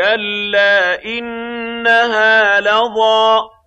كَلَّا ۖ إِنَّهَا لَظَىٰ